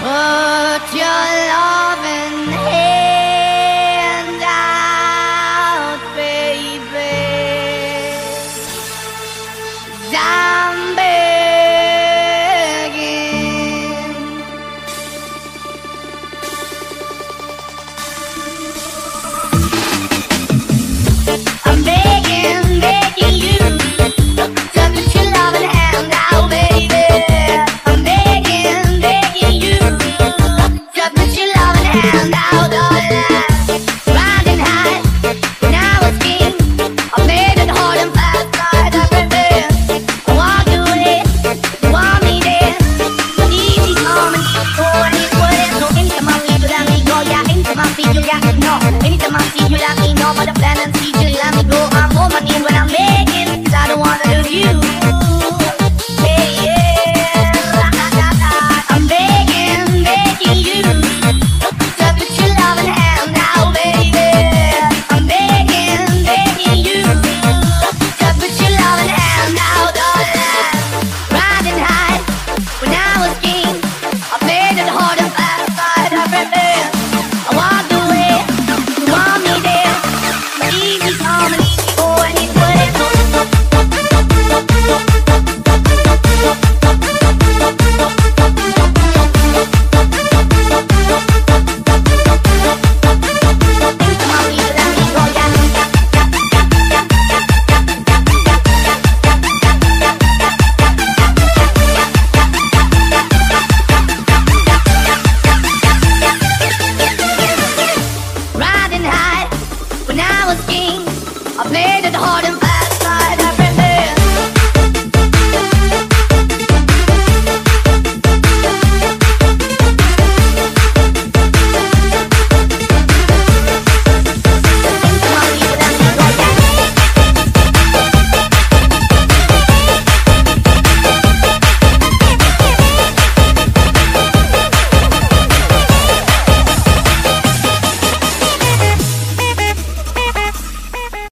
Put your love 얼음